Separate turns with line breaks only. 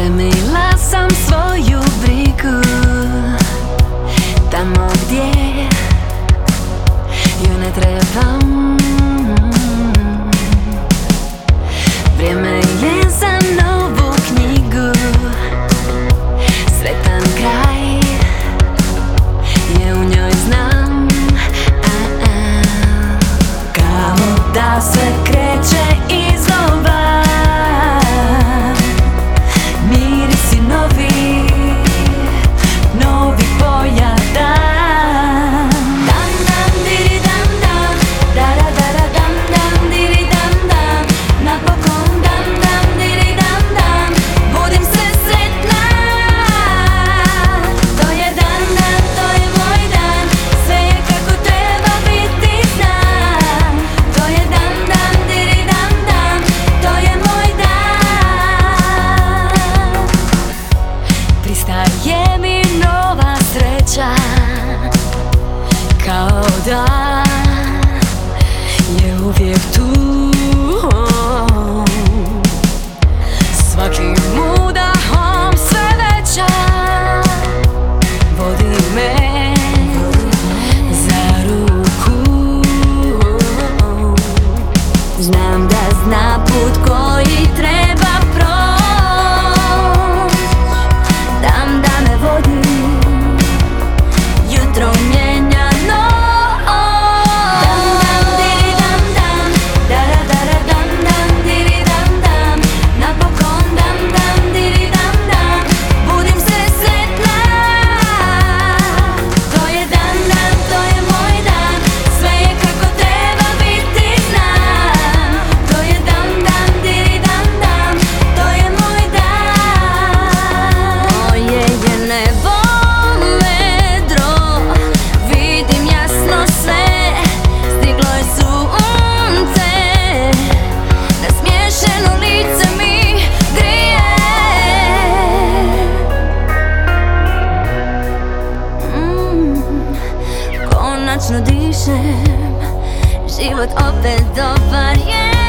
Примила сам свою бріку Там, где Ju ne trebam Vrijeme 到达也无别途。moćno dišem. Život opet dobar je.